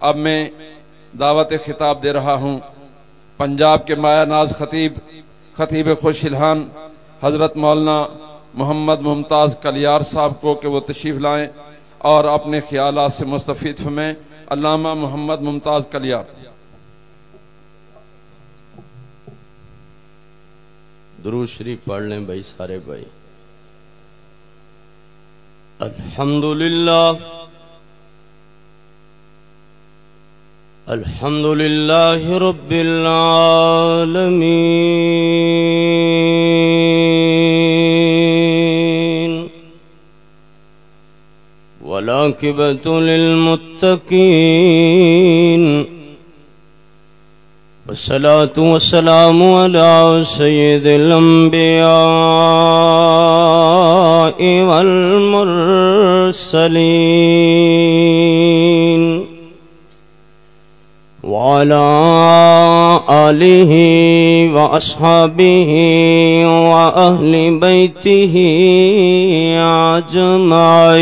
اب میں دعوت خطاب دے رہا ہوں۔ پنجاب کے مایا ناز خطیب خطیب خوش الحان حضرت مولانا محمد ممتاز کلیار صاحب کو کہ وہ تشریف لائیں اور اپنے خیالات سے مستفید فرمائیں۔ علامہ محمد ممتاز کلیار۔ درود شریف پڑھ لیں بھائی سارے بھائی۔ الحمد الحمد للہ رب العالمین والعاقبة للمتقين. والصلاة والسلام على سيد الأنبياء والمرسلين. وعلى آله وأصحابه وأهل بيته أجمعين.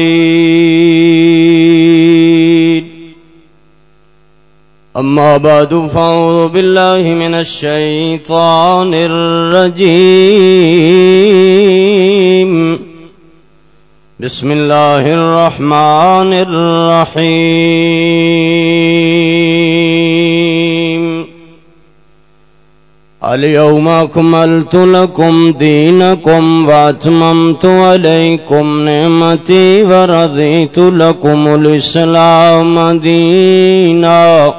أما بعد فأعوذ بالله من الشيطان الرجيم. بسم الله الرحمن الرحيم. اليوم أكملت لكم دينكم وأتممت عليكم نعمتي ورضيت لكم الإسلام دينا.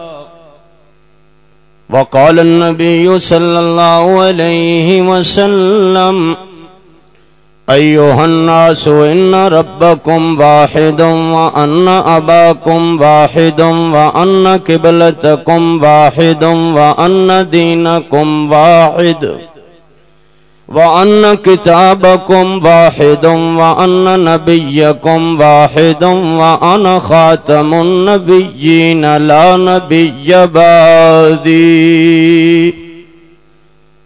وقال النبي صلى الله عليه وسلم أيها الناس إن ربكم واحد وأن أباكم واحد وأن كبلتكم واحد وأن دينكم واحد وأن كتابكم واحد وأن نبيكم واحد وأنا خاتم النبيين لا نبي بعدي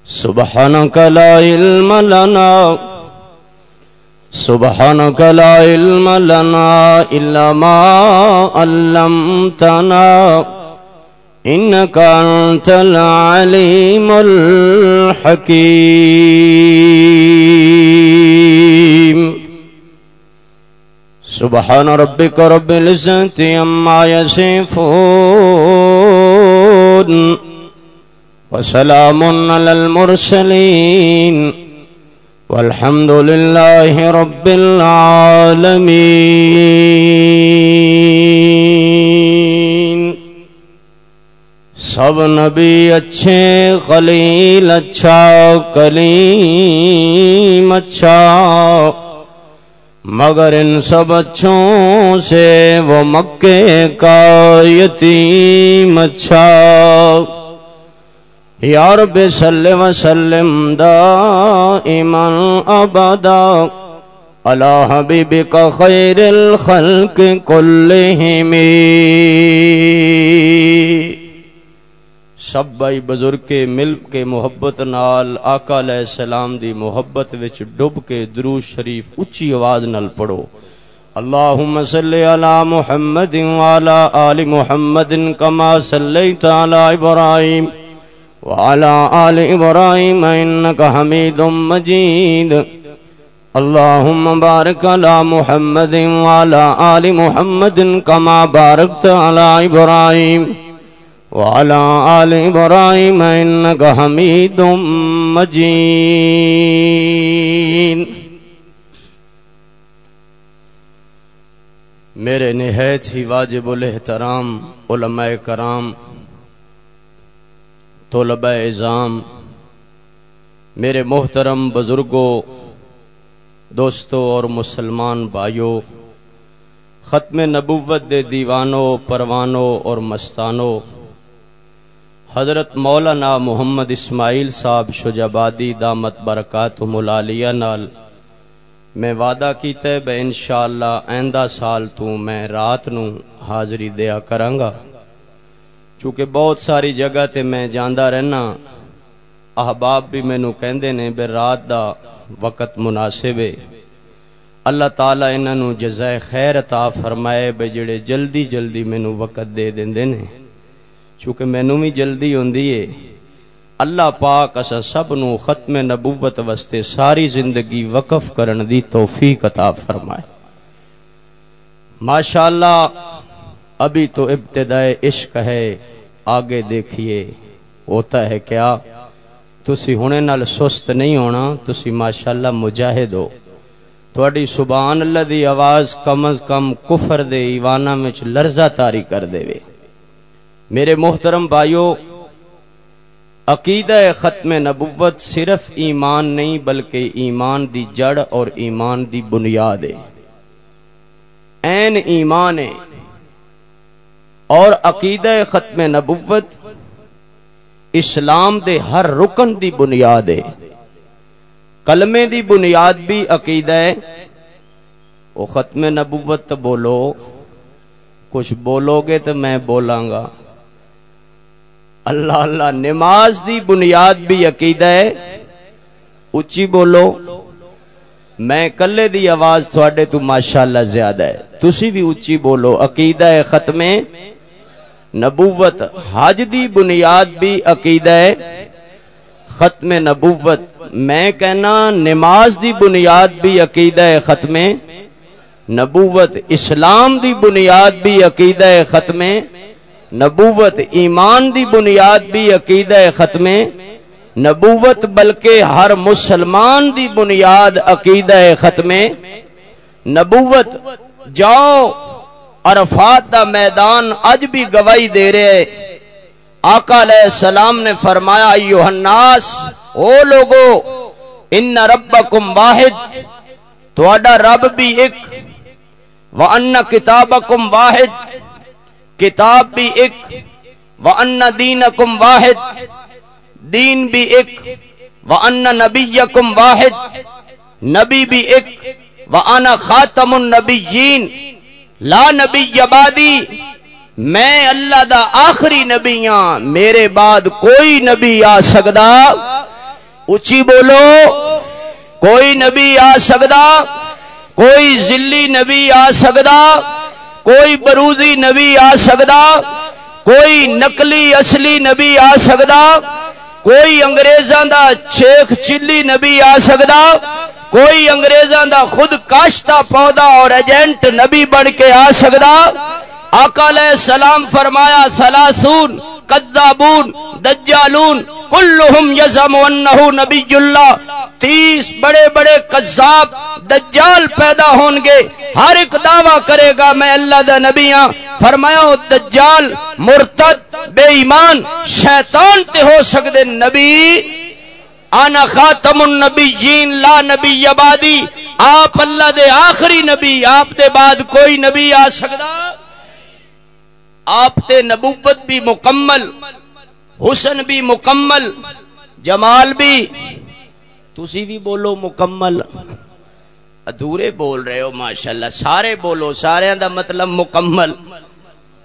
سبحانك لا علم لنا سبحانك لا علم لنا إلا ما علمتنا. إنك أنت العليم الحكيم. سبحان ربك رب العزة عما يصفون. وسلام على المرسلين. والحمد لله رب العالمين. سب نبی اچھے، خلیل اچھا کلیم اچھا۔ مگر ان سب اچھوں سے وہ مکے کا یتیم اچھا۔ یا رب صلی وسلم دائما ابدا علی حبیبک خیر الخلق کلہم. سب بھائی بزرگ کے مل کے محبت نال، آقا علیہ السلام دی محبت وچ ڈب کے درود شریف اچھی آواز نال پڑھو۔ اللہم صلی علی محمد وعلا آل محمد کما صلیت علی ابراہیم۔ وعلى آل إبراهيم إنك حميد مجيد. اللهم بارك على محمد وعلى آل محمد كما باركت على إبراهيم. وعلى آل إبراهيم إنك حميد مجيد. میرے نہایت ہی واجب الاحترام، علماء کرام طلبہ اظام میرے محترم بزرگوں، دوستوں اور مسلمان بھائیوں، ختم نبوت دے دیوانوں، پروانوں اور مستانوں، حضرت مولانا محمد اسماعیل صاحب شجابادی دامت برکات ملالیہ نال میں وعدہ کیتا ہے بے انشاءاللہ آئندہ سال تو میں رات نو حاضری دیا کرانگا۔ چونکہ بہت ساری جگہ تے میں جاندہ رہنا، احباب بھی مینو کہندے نے بے رات دا وقت مناسب ہے۔ اللہ تعالی انہاں نو جزائے خیر عطا فرمائے بے جڑے جلدی جلدی مینوں وقت دے دیندے نے۔ چونکہ مینوں بھی جلدی ہوندی ہے۔ اللہ پاک اسا سب نو ختم نبوت واسطے ساری زندگی وقف کرن دی توفیق عطا فرمائے۔ ماشاءاللہ ابھی تو ابتدائے عشق ہے، آگے دیکھیے، ہوتا ہے کیا؟ تسی ہونے نال سست نہیں ہونا، تسی ماشاءاللہ مجاہد ہو۔ تھوڑی سبحان اللہ دی آواز کم از کم کفر دے ایوانا میں لرزہ تاری کر دے وے میرے محترم بھائیو، عقیدہ ختم نبوت صرف ایمان نہیں، بلکہ ایمان دی جڑ اور ایمان دی بنیاد ہے۔ این ایمان ہے۔ اور عقیدہ ختم نبوت اسلام دے ہر رکن دی بنیاد ہے۔ کلمے دی بنیاد بھی عقیدہ ہے۔ وہ ختم نبوت بولو، کچھ بولو گے تو میں بولاں گا۔ اللہ اللہ نماز دی بنیاد بھی عقیدہ ہے۔ اچھی بولو۔ میں کلے دی آواز تھوڑے تو ماشاءاللہ زیادہ ہے۔ تسی بھی اچھی بولو۔ عقیدہ ہے۔ ختم نبوت حج دی بنیاد بھی عقیدہ ہے۔ ختم نبوت، میں کہنا نماز دی بنیاد بھی عقیدہ ختم۔ نبوت، اسلام دی بنیاد بھی عقیدہ ختم۔ نبوت، ایمان دی بنیاد بھی عقیدہ ختم۔ نبوت، بلکہ ہر مسلمان دی بنیاد عقیدہ ختم۔ نبوت، جاؤ عرفات دا میدان اج بھی گواہی دے رہے آقا علیہ السلام نے فرمایا ایوہ الناس، او لوگو، ان ربکم واحد تو اڈا رب بھی ایک وَأَنَّ كِتَابَكُمْ واحد، کتاب بھی ایک وَأَنَّ دِينَكُمْ واحد، دین بھی ایک وَأَنَّ نَبِيَّكُمْ واحد، نبی بھی ایک وَأَنَا خَاتَمُ النَّبِيِّينَ لا نبی یبادی میں اللہ دا آخری نبی ہاں میرے بعد کوئی نبی آ سکدا؟ اچھی بولو، کوئی نبی آ سکدا؟ کوئی ذلی نبی آ سکدا؟ کوئی بروزی نبی آ سکدا؟ کوئی نقلی اصلی نبی آ سکدا؟ کوئی انگریزاں دا شیخ چلی نبی آ سکدا؟ کوئی انگریزاں دا خود کاشتہ پودا اور ایجنٹ نبی بن کے آ سکدا؟ آقا علیہ السلام فرمایا، سلاسون، قذابون، دجالون، کلہم یزم انہو نبی اللہ۔ تیس بڑے بڑے قذاب، دجال پیدا ہونگے ہر ایک دعویٰ کرے گا، میں اللہ دا نبی ہاں۔ فرمایا دجال، مرتد، بے ایمان، شیطان تے ہو سکدے نبی۔ آنا خاتم النبیین، لا نبی عبادی آپ اللہ دے آخری نبی، آپ دے بعد کوئی نبی آ سکدا آپ تے نبوت بھی مکمل، حسن بھی مکمل، جمال بھی۔ تسی بھی بولو مکمل۔ ادھورے بول رہے ہو، ماشاءاللہ، سارے بولو، سارے دا مطلب مکمل۔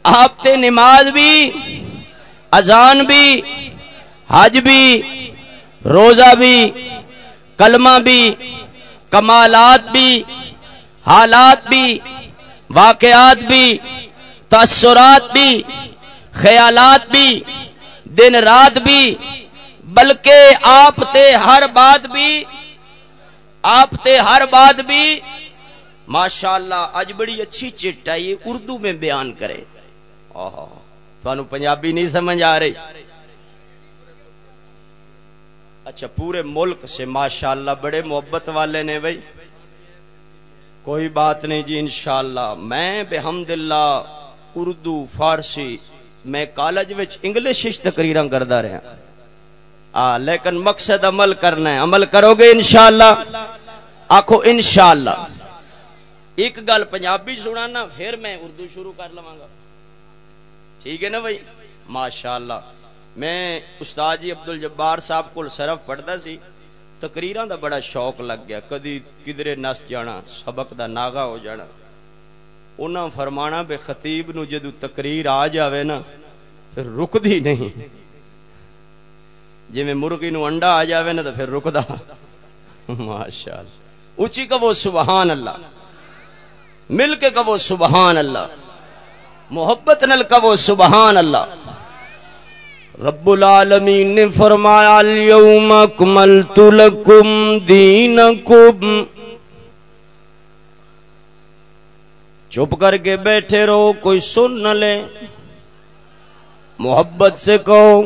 آپ تے نماز بھی، اذان بھی، حج بھی۔ روزہ بھی، کلمہ بھی، کمالات بھی، حالات بھی، واقعات بھی تاثرات بھی، خیالات بھی، دن رات بھی، بلکہ آپ تے ہر بات بھی، آپ تے ہر بات بھی، ماشاءاللہ اج بڑی اچھی چٹ ہے یہ اردو میں بیان کرے تو پنجابی نہیں سمجھ آ رہی۔ اچھا پورے ملک سے ماشاءاللہ بڑے محبت والے نے بھائی۔ کوئی بات نہیں جی انشاءاللہ۔ میں بحمد اللہ اردو، فارسی، میں کالج وچ انگلش تقریراں کردا رہا۔ آ، لیکن مقصد عمل کرنا ہے۔ عمل کرو گے انشاءاللہ۔ آکھو انشاءاللہ۔ ایک گل پنجابی سنانا، پھر میں اردو شروع کر لواں گا۔ ٹھیک ہے نا بھائی؟ ماشاءاللہ۔ میں استاد جی عبد الجبار صاحب کو صرف پڑھتا سی، تقریراں دا بڑا شوق لگ گیا۔ کدی کدرے نس جانا، سبق دا ناغا ہو جانا۔ انہاں فرمانا بے خطیب نو جدو تقریر آ جاوے نا، پھر رک دی نہیں۔ جی میں مرغی نو انڈا آ جاوے نا، تو پھر رک دا ماشاءاللہ۔ اونچی کہو سبحان اللہ۔ مل کے کہو سبحان اللہ۔ محبت نل کہو سبحان اللہ۔ رب العالمین نے فرمایا اليوم اکملت لکم دینکم. چپ کر کے بیٹھے رہو، کوئی سن نہ لے۔ محبت سے کہو،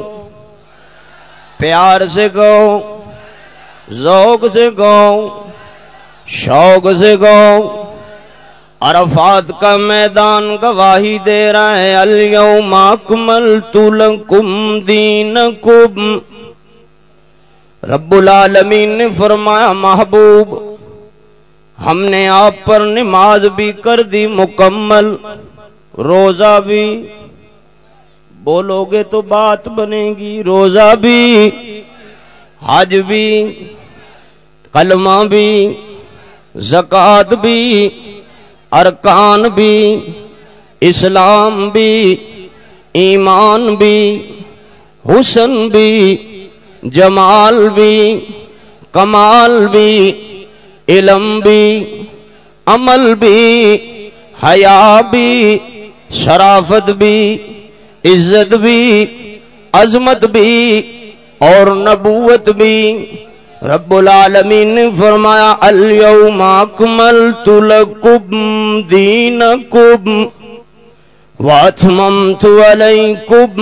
پیار سے کہو، ذوق سے کہو، شوق سے کہو۔ عرفات کا میدان گواہی دے رہا ہے، اليوم اکملت لکم دینکم۔ رب العالمین نے فرمایا، محبوب، ہم نے آپ پر نماز بھی کر دی، مکمل، روزہ بھی۔ بولو گے تو بات بنے گی، روزہ بھی، حج بھی، کلمہ بھی زکات بھی۔ ارکان بھی، اسلام بھی، ایمان بھی، حسن بھی، جمال بھی، کمال بھی، علم بھی، عمل بھی، حیا بھی، شرافت بھی، عزت بھی، عظمت بھی اور نبوت بھی۔ رب العالمین نے فرمایا اليوم اکملت لکم دینکم واتممت علیکم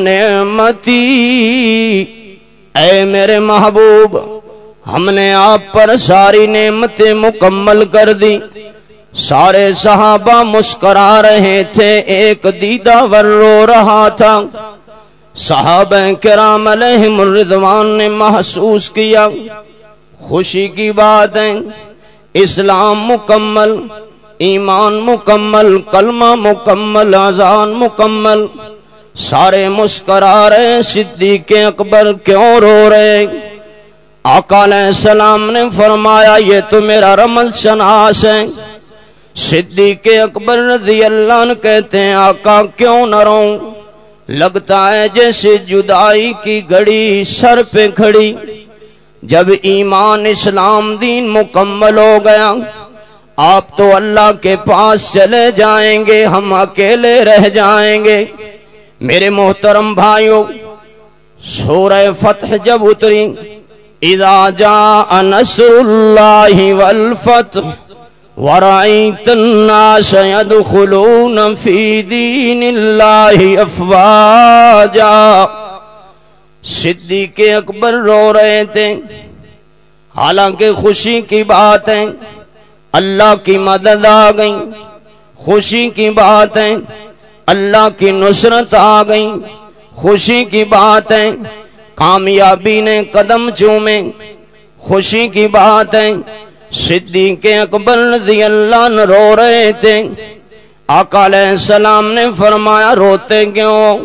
نعمتی. اے میرے محبوب، ہم نے آپ پر ساری نعمتیں مکمل کر دی۔ سارے صحابہ مسکرا رہے تھے، ایک دیدہ ور رو رہا تھا۔ صحابہ کرام علیہم الرضوان نے محسوس کیا، خوشی کی بات ہے، اسلام مکمل، ایمان مکمل، کلمہ مکمل آزان مکمل، سارے مسکرا رہے صدیق اکبر کیوں رو رہے؟ آقا علیہ السلام نے فرمایا، یہ تو میرا رمض شناس ہے۔ صدیق اکبر رضی اللہ عنہ کہتے ہیں، آقا کیوں نہ رہوں؟ لگتا ہے جیسے جدائی کی گھڑی سر پہ کھڑی۔ جب ایمان اسلام دین مکمل ہو گیا، آپ تو اللہ کے پاس چلے جائیں گے، ہم اکیلے رہ جائیں گے۔ میرے محترم بھائیوں سورہ فتح جب اتری، اذا جاء نصر اللہ والفتح ورأيت الناس يدخلون في دين الله أفواجا. صدیق اکبر رو رہے تھے، حالانکہ خوشی کی بات ہے، اللہ کی مدد آ گئی۔ خوشی کی بات ہے، اللہ کی نصرت آ گئی۔ خوشی کی بات ہے، کامیابی نے قدم چومے۔ خوشی کی بات ہے صدیق اکبر رضی اللہ عنہ رو رہے تھے۔ آقا علیہ السلام نے فرمایا، روتے کیوں؟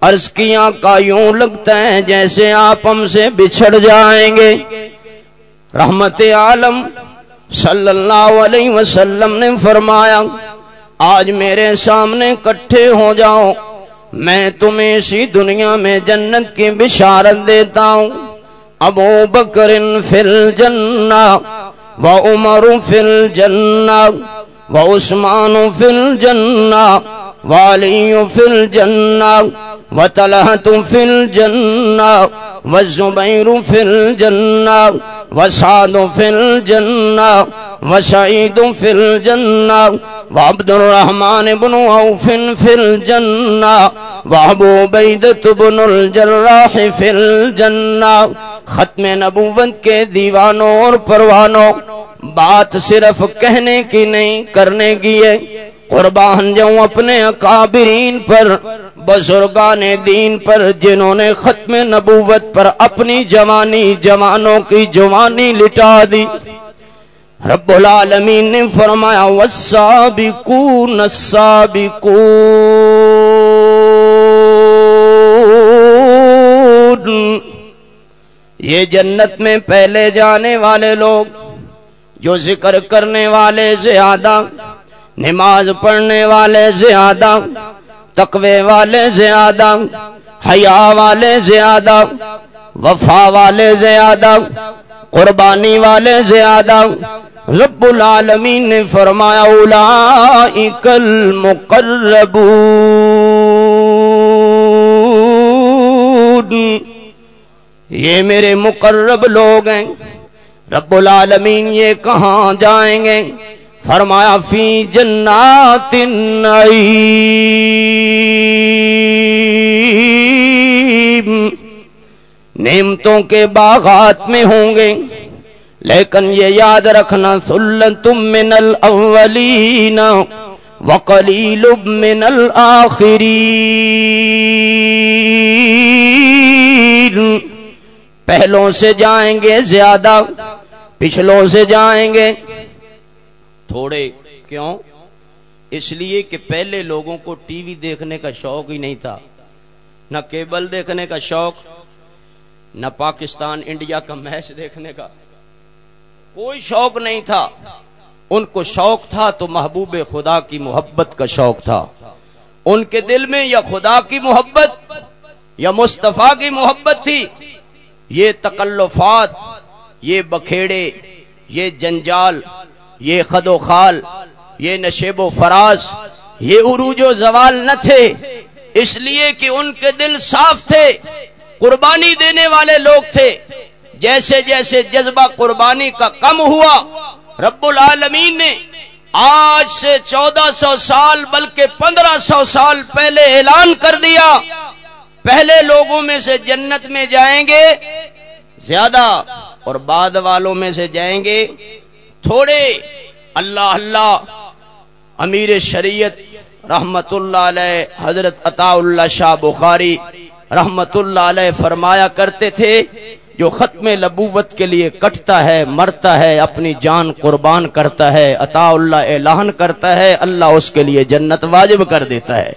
عرض کیا کا یوں لگتا ہے جیسے آپ ہم سے بچھڑ جائیں گے۔ رحمت عالم صلی اللہ علیہ وسلم نے فرمایا، آج میرے سامنے کٹھے ہو جاؤ۔ میں تمہیں اسی دنیا میں جنت کی بشارت دیتا ہوں۔ ابو بکر فی الجنہ۔ وعمر في الجنة، وعثمان في الجنة، وعلي في الجنة، وطلحة في الجنة، والزبير في الجنة، وسعد في الجنة، وسعيد في الجنة، وعبد الرحمن بن عوف في الجنة وابو بيدة بن الجراح في الجنة ختم نبوت کے دیوانوں اور پروانوں، بات صرف کہنے کی نہیں، کرنے کی ہے۔ قربان جاؤں اپنے اکابرین پر، بزرگان دین پر، جنہوں نے ختم نبوت پر اپنی جوانی، جوانوں کی جوانی لٹا دی۔ رب العالمین نے فرمایا، والسابقون السابقون یہ جنت میں پہلے جانے والے لوگ، جو ذکر کرنے والے زیادہ، نماز پڑھنے والے زیادہ، تقوی والے زیادہ، حیا والے زیادہ، وفا والے زیادہ، قربانی والے زیادہ، رب العالمین نے فرمایا، اولائک المقربون۔ یہ میرے مقرب لوگ ہیں۔ رب العالمین یہ کہاں جائیں گے؟ فرمایا، فی جنات النعیم نعمتوں کے باغات میں ہوں گے۔ لیکن یہ یاد رکھنا، سلتم من الاولین وقلیل من الاخرین۔ پہلوں سے جائیں گے زیادہ، پچھلوں سے جائیں گے۔ تھوڑے، کیوں؟ اس لیے کہ پہلے لوگوں کو ٹی وی دیکھنے کا شوق ہی نہیں تھا۔ نہ کیبل دیکھنے کا شوق، نہ پاکستان انڈیا کا میچ دیکھنے کا۔ کوئی شوق نہیں تھا۔ ان کو شوق تھا تو محبوب خدا کی محبت کا شوق تھا۔ ان کے دل میں یا خدا کی محبت یا مصطفیٰ کی محبت تھی۔ یہ تکلفات، یہ بکھیڑے، یہ جنجال، یہ خد و خال، یہ نشیب و فراز، یہ عروج و زوال نہ تھے۔ اس لیے کہ ان کے دل صاف تھے، قربانی دینے والے لوگ تھے۔ جیسے جیسے جذبہ قربانی کا کم ہوا، رب العالمین نے آج سے چودہ سو سال بلکہ پندرہ سو سال پہلے اعلان کر دیا پہلے لوگوں میں سے جنت میں جائیں گے، زیادہ اور بعد والوں میں سے جائیں گے۔ تھوڑے اللہ اللہ، امیر شریعت رحمت اللہ علیہ، حضرت عطا اللہ شاہ بخاری رحمت اللہ علیہ فرمایا کرتے تھے، جو ختم لبوت کے لیے کٹتا ہے، مرتا ہے، اپنی جان قربان کرتا ہے، عطا اللہ اعلان کرتا ہے، اللہ اس کے لیے جنت واجب کر دیتا ہے۔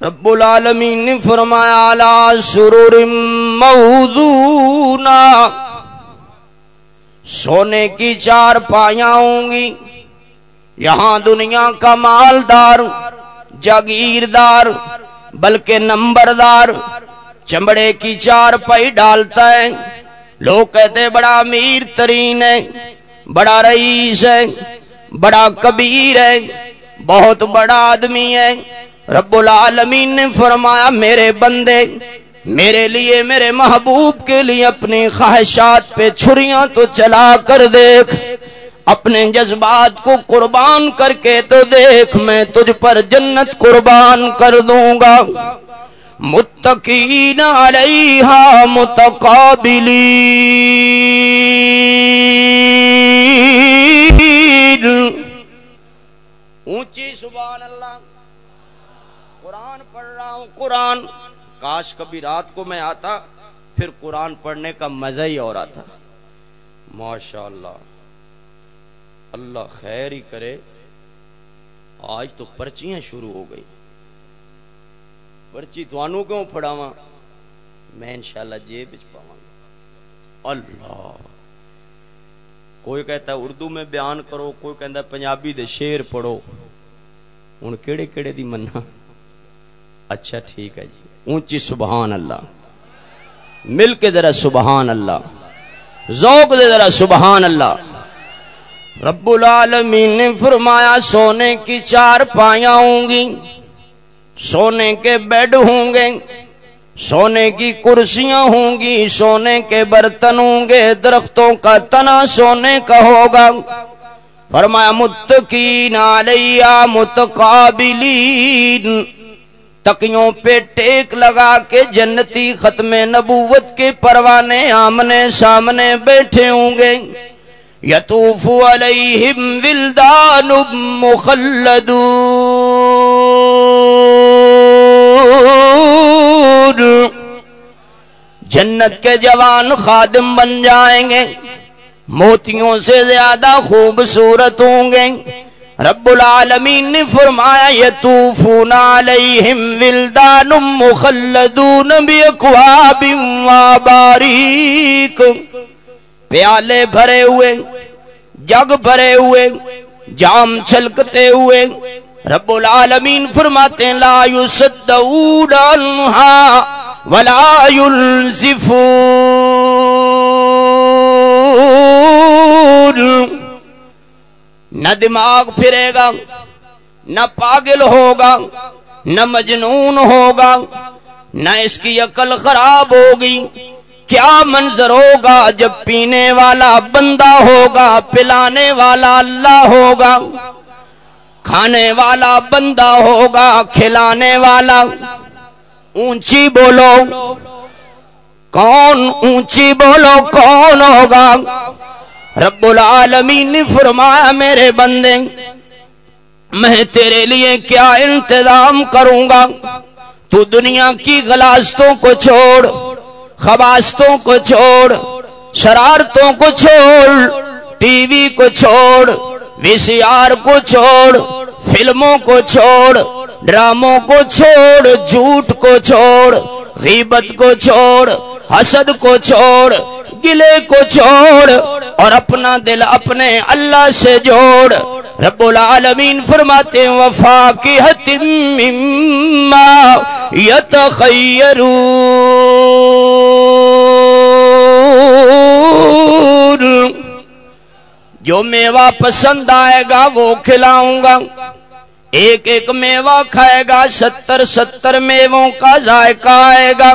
رب العالمین نے فرمایا، علی سرور موضونا سونے کی چار پایاں ہوں گی، یہاں دنیا کا مالدار، جاگیردار، بلکہ نمبردار، چمڑے کی چار پائی ڈالتا ہے۔ لوگ کہتے بڑا امیر ترین ہے، بڑا رئیس ہے، بڑا کبیر ہے، بہت بڑا آدمی ہے رب العالمین نے فرمایا، میرے بندے، میرے لیے، میرے محبوب کے لیے اپنی خواہشات پہ چھریاں تو چلا کر دیکھ، اپنے جذبات کو قربان کر کے تو دیکھ، میں تجھ پر جنت قربان کر دوں گا۔ متقین علیہا متقابلی اونچی سبحان اللہ۔ قرآن پڑھ رہا ہوں، قرآن۔ کاش کبھی رات کو میں آتا، پھر قرآن پڑھنے کا مزہ ہی اور آتا۔ ماشاء اللہ اللہ خیر ہی کرے۔ آج تو پرچیاں شروع ہو گئی۔ پرچی توانو کیوں پڑھاواں میں انشاءاللہ جیب وچ پاواں۔ گا اللہ۔ کوئی کہتا ہے، اردو میں بیان کرو، کوئی کہتا ہے، پنجابی دے شعر پڑھو۔ ہن کیڑے کیڑے دی مننا اچھا ٹھیک ہے جی۔ اونچی سبحان اللہ۔ مل کے ذرا سبحان اللہ۔ ذوق دے ذرا سبحان اللہ۔ رب العالمین نے فرمایا، سونے کی چار پایاں ہوں گی۔ سونے کے بیڈ ہوں گے۔ سونے کی کرسیاں ہوں گی۔ سونے کے برتن ہوں گے۔ درختوں کا تنا سونے کا ہوگا۔ فرمایا، متقین علیہ متقابلین۔ تکیوں پہ ٹیک لگا کے جنتی ختم نبوت کے پروانے آمنے سامنے بیٹھے ہوں گے۔ یتوف علیہم ولدان مخلدون۔ جنت کے جوان خادم بن جائیں گے۔ موتیوں سے زیادہ خوبصورت ہوں گے۔ رب العالمین نے فرمایا یتوفون علیہم ولدان مخلدون بیقواب واباریک۔ پیالے بھرے ہوئے، جگ بھرے ہوئے، جام چھلکتے ہوئے رب العالمین فرماتے ہیں، لا یصدعون عنہا ولا ينزفون نہ دماغ پھرے گا، نہ پاگل ہوگا، نہ مجنون ہوگا، نہ اس کی عقل خراب ہوگی۔ کیا منظر ہوگا جب پینے والا بندہ ہوگا، پلانے والا اللہ ہوگا، کھانے والا بندہ ہوگا، کھلانے والا؟ اونچی بولو، کون اونچی بولو، کون ہوگا؟ رب العالمین نے فرمایا میرے بندے میں تیرے لیے کیا انتظام کروں گا تو دنیا کی غلاستوں کو چھوڑ خباستوں کو چھوڑ شرارتوں کو چھوڑ ٹی وی کو چھوڑ وی سی آر کو چھوڑ فلموں کو چھوڑ ڈراموں کو چھوڑ جھوٹ کو چھوڑ غیبت کو چھوڑ حسد کو چھوڑ گلے کو چھوڑ اور اپنا دل اپنے اللہ سے جوڑ۔ رب العالمین فرماتے ہیں وفا کی جو میوہ پسند آئے گا وہ کھلاؤں گا۔ ایک ایک میوہ کھائے گا، ستر ستر میووں کا ذائقہ آئے گا۔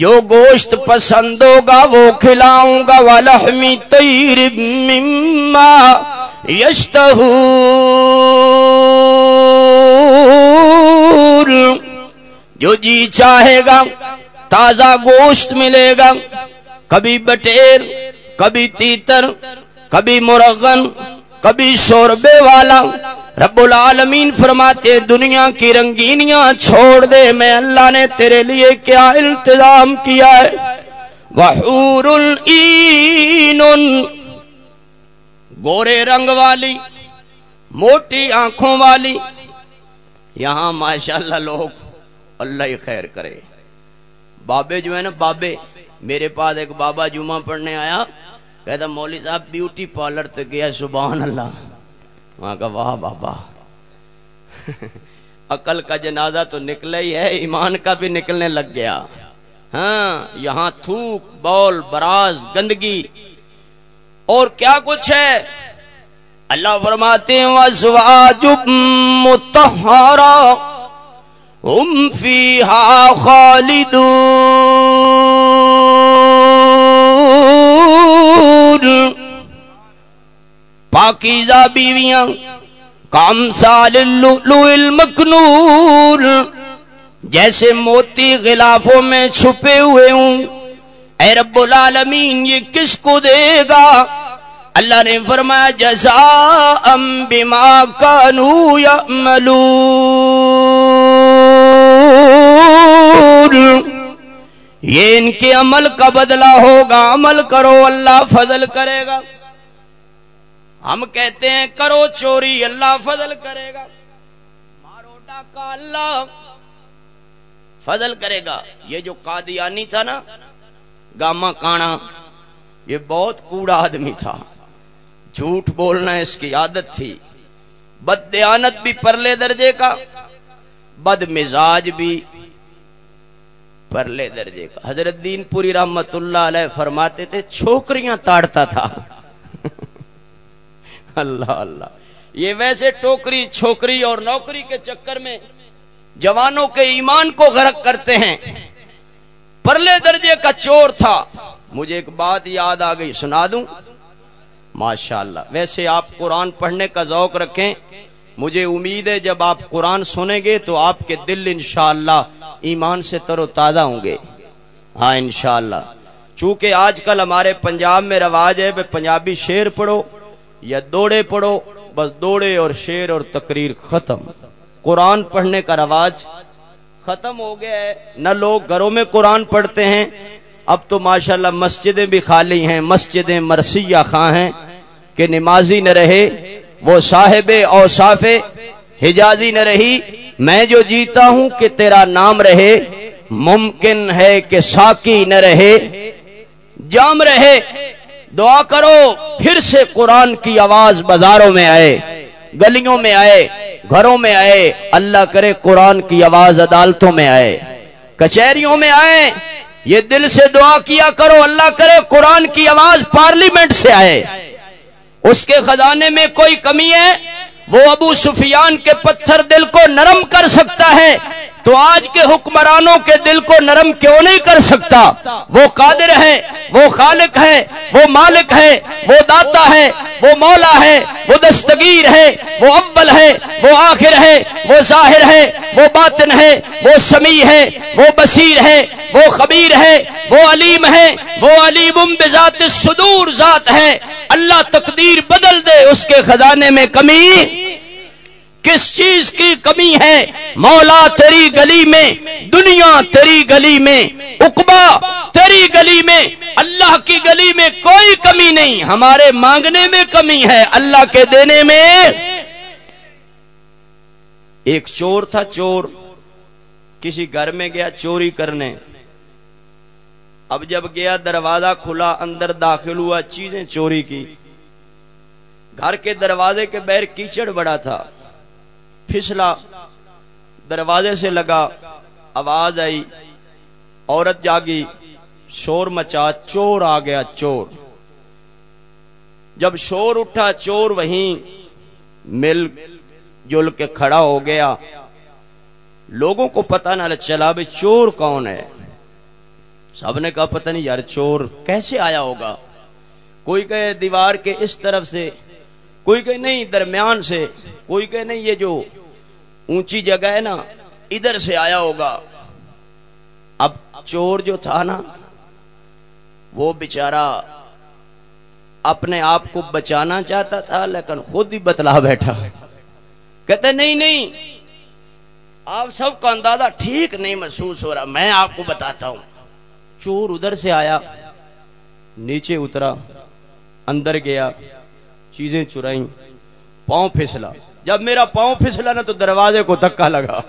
جو گوشت پسند ہوگا وہ کھلاؤں گا والحمی تیر مما یشتہور جو جی چاہے گا، تازہ گوشت ملے گا۔ کبھی بٹیر، کبھی تیتر، کبھی مرغن کبھی شوربے والا رب العالمین فرماتے دنیا کی رنگینیاں چھوڑ دے، میں اللہ نے تیرے لیے کیا التظام کیا ہے؟ وحور العین، گورے رنگ والی، موٹی آنکھوں والی۔ یہاں ماشاءاللہ لوگ اللہ ہی خیر کرے۔ بابے جو ہے نا، بابے، میرے پاس ایک بابا جمعہ پڑھنے آیا۔ کہتا مولی صاحب بیوٹی پارلر تک گیا، سبحان اللہ۔ وہاں کا واہ بابا۔ عقل کا جنازہ تو نکلے ہی ہے، ایمان کا بھی نکلنے لگ گیا۔ ہاں یہاں تھوک، بول، براز، گندگی۔ اور کیا کچھ ہے؟ اللہ فرماتے ہیں وَزْوَاجُ مُتَحَّرَ ہم فیہا خالدون۔ پاکیزہ بیویاں، کام سال المکنور جیسے موتی غلافوں میں چھپے ہوئے ہوں۔ اے رب العالمین، یہ کس کو دے گا؟ اللہ نے فرمایا جزا بما کانو یعملون۔ یہ ان کے عمل کا بدلہ ہوگا، عمل کرو، اللہ فضل کرے گا۔ ہم کہتے ہیں کرو چوری، اللہ فضل کرے گا۔ مارو ڈاکا اللہ فضل کرے گا۔ یہ جو قادیانی تھا نا، گاما کانا، یہ بہت کوڑا آدمی تھا۔ جھوٹ بولنا اس کی عادت تھی۔ بد دیانت بھی پرلے درجے کا، بد مزاج بھی۔ پرلے درجے کا۔ حضرت دین پوری رحمت اللہ علیہ فرماتے تھے، چھوکریاں تاڑتا تھا۔ اللہ اللہ۔ یہ ویسے ٹوکری، چھوکری اور نوکری کے چکر میں جوانوں کے ایمان کو غرق کرتے ہیں۔ پرلے درجے کا چور تھا۔ مجھے ایک بات یاد آ گئی، سنا دوں؟ ماشاء اللہ ویسے آپ قرآن پڑھنے کا ذوق رکھیں مجھے امید ہے جب آپ قرآن سنیں گے تو آپ کے دل انشاءاللہ ایمان سے تر و تازہ ہوں گے۔ ہاں انشاءاللہ۔ چونکہ آج کل ہمارے پنجاب میں رواج ہے پنجابی شیر پڑھو یا دوڑے پڑھو، بس دوڑے اور شیر اور تقریر ختم۔ قرآن پڑھنے کا رواج ختم ہو گیا ہے۔ نہ لوگ گھروں میں قرآن پڑھتے ہیں۔ اب تو ماشاءاللہ مسجدیں بھی خالی ہیں۔ مسجدیں مرثیہ خواہ ہیں کہ نمازی نہ رہے۔ وہ صاحب اوصاف حجازی نہ رہی، میں جو جیتا ہوں کہ تیرا نام رہے، ممکن ہے کہ ساکی نہ رہے، جام رہے، دعا کرو، پھر سے قرآن کی آواز بازاروں میں آئے، گلیوں میں آئے، گھروں میں آئے، اللہ کرے قرآن کی آواز عدالتوں میں آئے، کچہریوں میں آئے، یہ دل سے دعا کیا کرو، اللہ کرے قرآن کی آواز پارلیمنٹ سے آئے۔ اس کے خزانے میں کوئی کمی ہے؟ وہ ابو سفیان کے پتھر دل کو نرم کر سکتا ہے۔ تو آج کے حکمرانوں کے دل کو نرم کیوں نہیں کر سکتا وہ قادر ہے وہ خالق ہے وہ مالک ہے وہ داتا ہے وہ مولا ہے وہ دستگیر ہے وہ اول ہے وہ آخر ہے وہ ظاہر ہے وہ باطن ہے وہ سمیع ہے وہ بصیر ہے وہ خبیر ہے وہ علیم ہے وہ علیم بذات صدور ذات ہے اللہ تقدیر بدل دے اس کے خزانے میں کمی کس چیز کی کمی ہے؟ مولا تیری گلی میں، دنیا تیری گلی میں، اقبا تیری گلی میں، اللہ کی گلی میں کوئی کمی نہیں۔ ہمارے مانگنے میں کمی ہے اللہ کے دینے میں۔ ایک چور تھا، چور۔ کسی گھر میں گیا چوری کرنے۔ اب جب گیا، دروازہ کھلا، اندر داخل ہوا، چیزیں چوری کی۔ گھر کے دروازے کے بیر کیچڑ بڑا تھا۔ پھسلا، دروازے سے لگا، آواز آئی، عورت جاگی، شور مچا، چور آ گیا، چور۔ جب شور اٹھا، چور وہیں مل جل کے کھڑا ہو گیا۔ لوگوں کو پتا نہ چلا بھی چور کون ہے۔ سب نے کہا، پتہ نہیں یار، چور کیسے آیا ہوگا؟ کوئی کہے، دیوار کے اس طرف سے کوئی کہے نہیں درمیان سے، کوئی کہے نہیں یہ جو اونچی جگہ ہے نا، ادھر سے آیا ہوگا۔ اب چور جو تھا نا، وہ بچارا اپنے آپ کو بچانا چاہتا تھا، لیکن خود ہی بتلا بیٹھا۔ کہتے نہیں نہیں، آپ سب کا اندازہ ٹھیک نہیں محسوس ہو رہا، میں آپ کو بتاتا ہوں۔ چور ادھر سے آیا، نیچے اترا، اندر گیا۔ چیزیں چرائیں، پاؤں پھسلا۔ جب میرا پاؤں پھسلا نا تو دروازے کو دکا لگا۔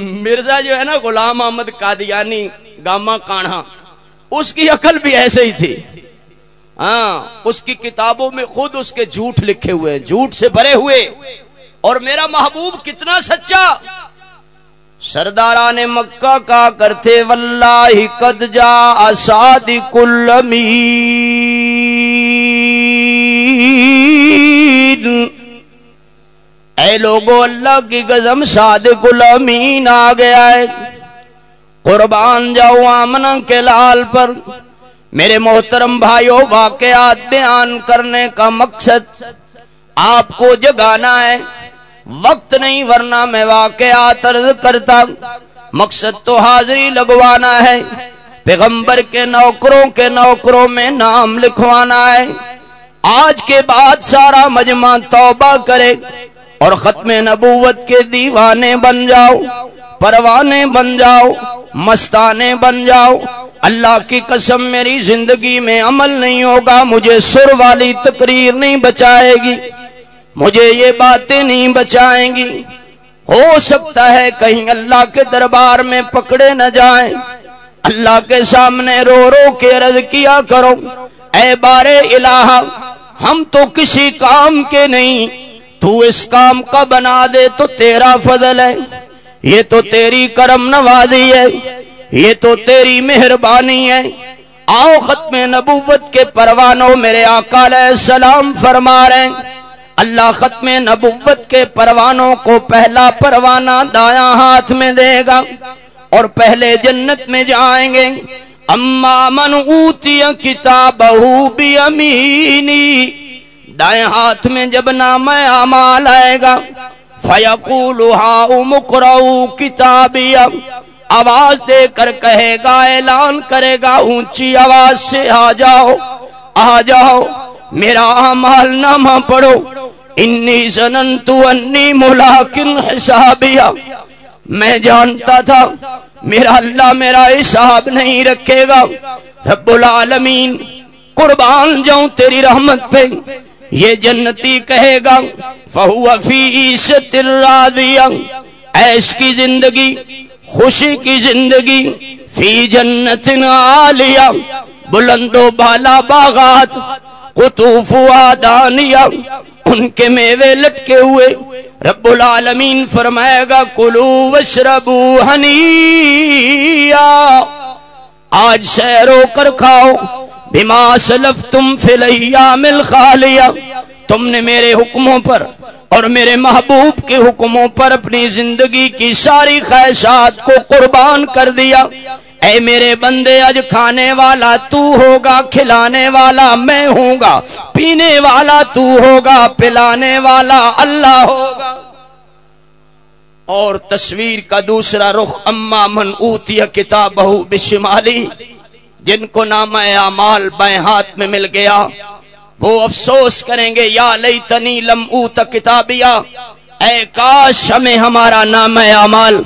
مرزا جو ہے نا، غلام احمد قادیانی، گاما کانا، اس کی عقل بھی ایسے ہی تھی۔ ہاں اس کی کتابوں میں خود اس کے جھوٹ لکھے ہوئے جھوٹ سے بھرے ہوئے۔ اور میرا محبوب کتنا سچا۔ سرداران مکہ کا کرتے، واللہ قد جا صادق اے لوگو، اللہ کی گزم صادق الامین آ گیا ہے۔ قربان جاؤ آمنا کے لال پر۔ میرے محترم بھائیو، واقعات بیان کرنے کا مقصد آپ کو جگانا ہے۔ وقت نہیں ورنہ میں واقعات عرض کرتا مقصد تو حاضری لگوانا ہے۔ پیغمبر کے نوکروں کے نوکروں میں نام لکھوانا ہے۔ آج کے بعد سارا مجمع توبہ کرے اور ختم نبوت کے دیوانے بن جاؤ۔ پروانے بن جاؤ۔ مستانے بن جاؤ۔ اللہ کی قسم میری زندگی میں عمل نہیں ہوگا، مجھے سر والی تقریر نہیں بچائے گی۔ مجھے یہ باتیں نہیں بچائیں گی۔ ہو سکتا ہے کہیں اللہ کے دربار میں پکڑے نہ جائیں۔ اللہ کے سامنے رو رو کے رد کیا کرو۔ اے بارے الہ، ہم تو کسی کام کے نہیں۔ تو اس کام کا بنا دے تو تیرا فضل ہے۔ یہ تو تیری کرم نوازی ہے۔ یہ تو تیری مہربانی ہے۔ آؤ ختم نبوت کے پروانوں میرے آقا علیہ السلام فرما رہے ہیں۔ اللہ ختم نبوت کے پروانوں کو پہلا پروانہ دایا ہاتھ میں دے گا اور پہلے جنت میں جائیں گے۔ اما من اوتی کتاب بھی امینی دائیں ہاتھ میں جب نام امال آئے گا۔ فیقول ہاؤ مکرو کتابی آواز دے کر کہے گا، اعلان کرے گا، اونچی آواز سے آ جاؤ آ جاؤ، میرا امال نامہ پڑھو۔ انی زننتو انی ملاکن حسابیا میں جانتا تھا، میرا اللہ میرا حساب نہیں رکھے گا۔ رب العالمین، قربان جاؤں تیری رحمت پہ۔ یہ جنتی کہے گا، فہو فی عیشت الراضیہ ایس کی زندگی، خوشی کی زندگی۔ فی جنت عالیہ۔ بلند و بالا باغات، قطوف و آدانیہ۔ ان کے میوے لٹکے ہوئے۔ رب العالمین فرمائے گا، کلو وشربو ہنی آج سیرو کر کھاؤ۔ بما سلف تم فلیا مل خالیا تم نے میرے حکموں پر اور میرے محبوب کے حکموں پر اپنی زندگی کی ساری خواہشات کو قربان کر دیا۔ اے میرے بندے اج کھانے والا تو ہوگا، کھلانے والا میں ہوں گا پینے والا تو ہوگا، پلانے والا اللہ ہوگا۔ اور تصویر کا دوسرا رخ اما من اوتی کتاب بہو بشمالی، جن کو نام اعمال بائیں ہاتھ میں مل گیا۔ وہ افسوس کریں گے، یا لئی تنی لم اوت کتابیا۔ اے کاش ہمیں ہمارا نام اعمال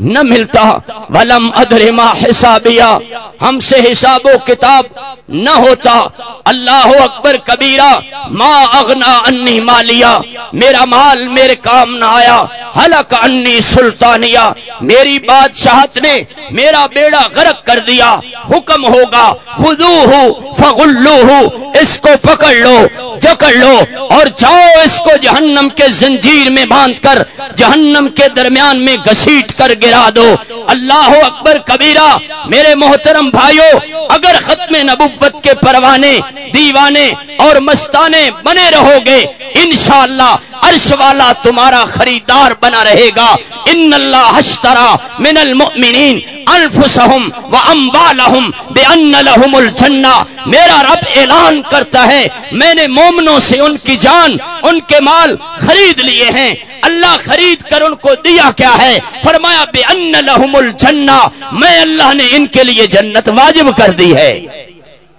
نہ ملتا۔ ولم ادر ما حسابیا۔ ہم سے حساب و کتاب نہ ہوتا۔ اللہ اکبر کبیرہ، ما اغنا انی مالیا۔ میرا مال میرے کام نہ آیا۔ حلق انی سلطانیہ میری بادشاہت نے میرا بیڑا غرق کر دیا۔ حکم ہوگا خدو ہو فغلو ہو اس کو پکڑ لو۔ جکڑ لو اور جاؤ اس کو جہنم کے زنجیر میں باندھ کر، جہنم کے درمیان میں گسیٹ کر گرا دو۔ اللہ اکبر کبیرہ، میرے محترم بھائیو، اگر ختم نبوت کے پروانے، دیوانے اور مستانے بنے رہو گے، انشاءاللہ عرش والا تمہارا خریدار بنا رہے گا۔ ان اللہ حشترا من المؤمنین انفسہم و اموالہم بان لہم الجنہ۔ میرا رب اعلان کرتا ہے، میں نے مومنوں سے ان کی جان، ان کے مال خرید لیے ہیں۔ اللہ خرید کر ان کو دیا کیا ہے۔ فرمایا بے ان لہم الجنہ۔ میں اللہ نے ان کے لیے جنت واجب کر دی ہے۔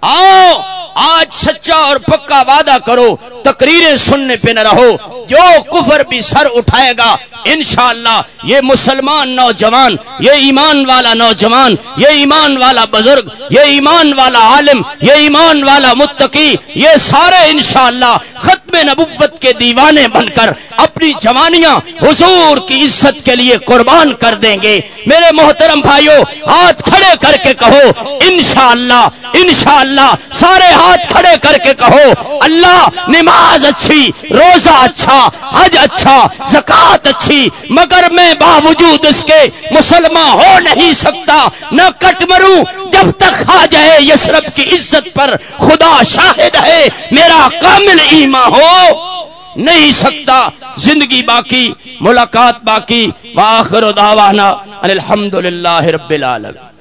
آؤ، آج سچا اور پکا وعدہ کرو، تقریریں سننے پہ نہ رہو۔ جو کفر بھی سر اٹھائے گا، انشاءاللہ یہ مسلمان نوجوان، یہ ایمان والا نوجوان، یہ ایمان والا بزرگ، یہ ایمان والا عالم، یہ ایمان والا متقی، یہ سارے انشاءاللہ ختم نبوت کے دیوانے بن کر اپنی جوانیاں حضور کی عزت کے لیے قربان کر دیں گے۔ میرے محترم بھائیوں ہاتھ کھڑے کر کے کہو، انشاءاللہ انشاءاللہ، سارے ہاتھ کھڑے کر کے کہو، اللہ نماز اچھی، روزہ اچھا حج اچھا زکات اچھی، مگر میں باوجود اس کے مسلمان ہو نہیں سکتا، نہ کٹ مروں، جب تک آ جائے یسرف کی عزت پر خدا شاہد ہے، میرا کامل ایمان ہو نہیں سکتا زندگی باقی ملاقات باقی واخر دعوانا الحمدللہ رب العالمين